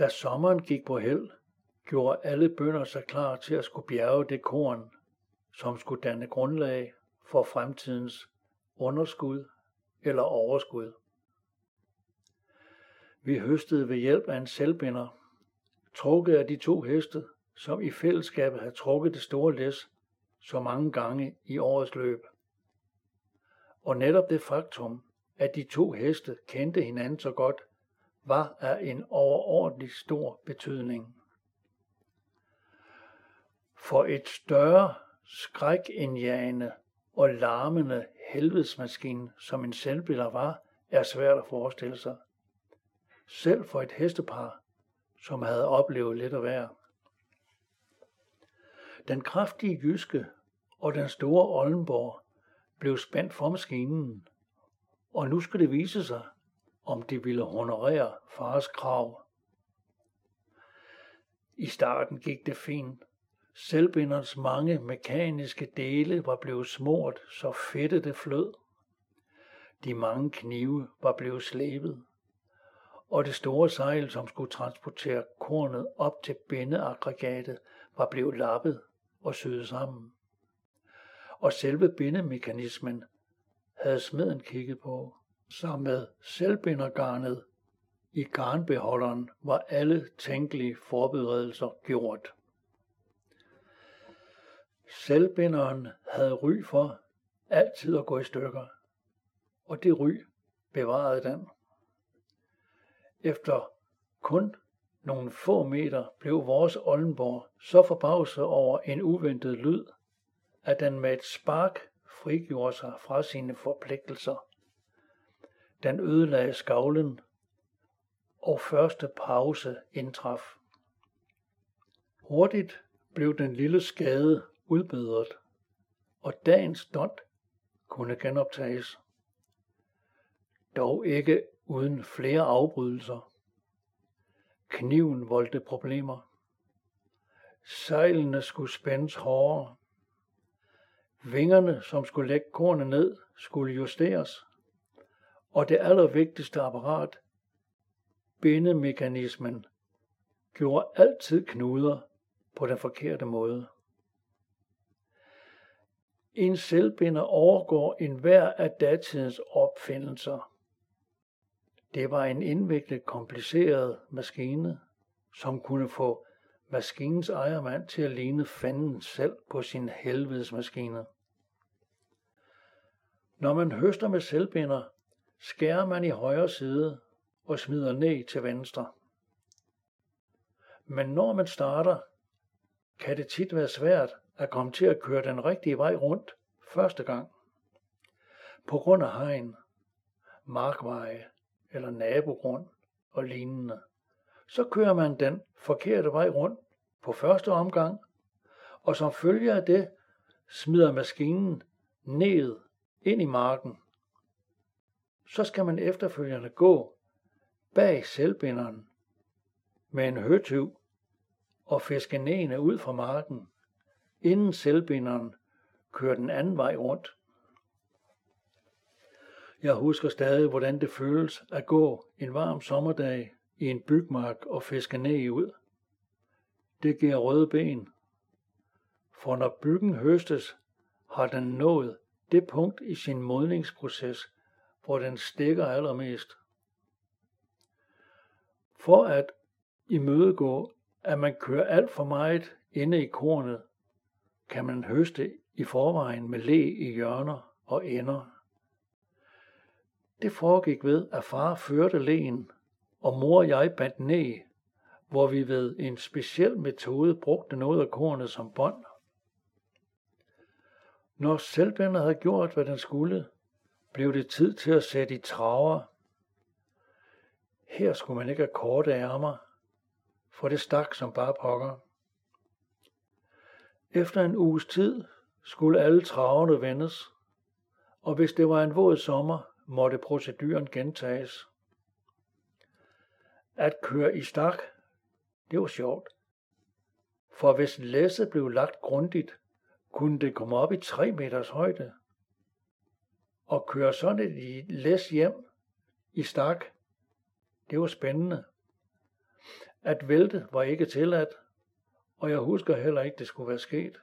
Da sommeren gik på held, gjorde alle bønder sig klar til at skulle bjerge det korn, som skulle danne grundlag for fremtidens underskud eller overskud. Vi høstede ved hjælp af en selvbinder, trukket af de to heste, som i fællesskab havde trukket det store læs så mange gange i årets løb. Og netop det faktum, at de to heste kendte hinanden så godt, var af en overordentlig stor betydning. For et større skrækindjagende og larmende helvedesmaskine, som en selvbiller var, er svært at forestille sig. Selv for et hestepar, som havde oplevet lidt at være. Den kraftige jyske og den store Oldenborg blev spændt for maskinen, og nu skulle det vise sig, om de ville honorere fars krav. I starten gik det fint. Selvbinderens mange mekaniske dele var blevet smurt, så fedtet det flød. De mange knive var blevet slebet, og det store sejl, som skulle transportere kornet op til bindeaggregatet, var blevet lappet og syet sammen. Og selve bindemekanismen havde smeden kigget på. Sammen med selvbindergarnet i garnbeholderen var alle tænkelige forberedelser gjort. Selvbinderen havde ry for altid at gå i stykker, og det ry bevarede den. Efter kun nogle få meter blev vores Oldenborg så forbavset over en uventet lyd, at den med et spark frigjorde sig fra sine forpligtelser. Den ødelagde skavlen, og første pause indtraf. Hurtigt blev den lille skade udbedret, og dagens dont kunne genoptages. Dog ikke uden flere afbrydelser. Kniven voldte problemer. Sejlene skulle spændes hårdere. Vingerne, som skulle lægge kornet ned, skulle justeres. Og det allervigtigste apparat, bindemekanismen, gjorde altid knuder på den forkerte måde. En selvbinder overgår enhver af datidens opfindelser. Det var en indviklet, kompliceret maskine, som kunne få maskinens ejermand til at ligne fanden selv på sin helvedesmaskine. Når man høster med selvbinder, skærer man i højre side og smider ned til venstre. Men når man starter, kan det tit være svært at komme til at køre den rigtige vej rundt første gang. På grund af hegn, markveje eller nabogrund og lignende. Så kører man den forkerte vej rundt på første omgang, og som følge af det smider maskinen ned ind i marken. Så skal man efterfølgende gå bag selvbinderen med en høtyv og fiske næene ud fra marken, inden selvbinderen kører den anden vej rundt. Jeg husker stadig, hvordan det føles at gå en varm sommerdag i en bygmark og fiske næ ud. Det giver røde ben. For når byggen høstes, har den nået det punkt i sin modningsproces, hvor den stikker allermest. For at imødegå, at man kører alt for meget inde i kornet, kan man høste i forvejen med læ i hjørner og ender. Det foregik ved, at far førte lægen, og mor og jeg bandt ned, hvor vi ved en speciel metode brugte noget af kornet som bånd. Når selvbænder havde gjort, hvad den skulle, blev det tid til at sætte i traver. Her skulle man ikke have korte ærmer, for det stak som bare pokker. Efter en uges tid skulle alle traverne vendes, og hvis det var en våd sommer, måtte proceduren gentages. At køre i stak, det var sjovt. For hvis læsset blev lagt grundigt, kunne det komme op i tre meters højde. Og køre sådan et læs hjem i stak, det var spændende. At vælte var ikke tilladt, og jeg husker heller ikke, det skulle være sket.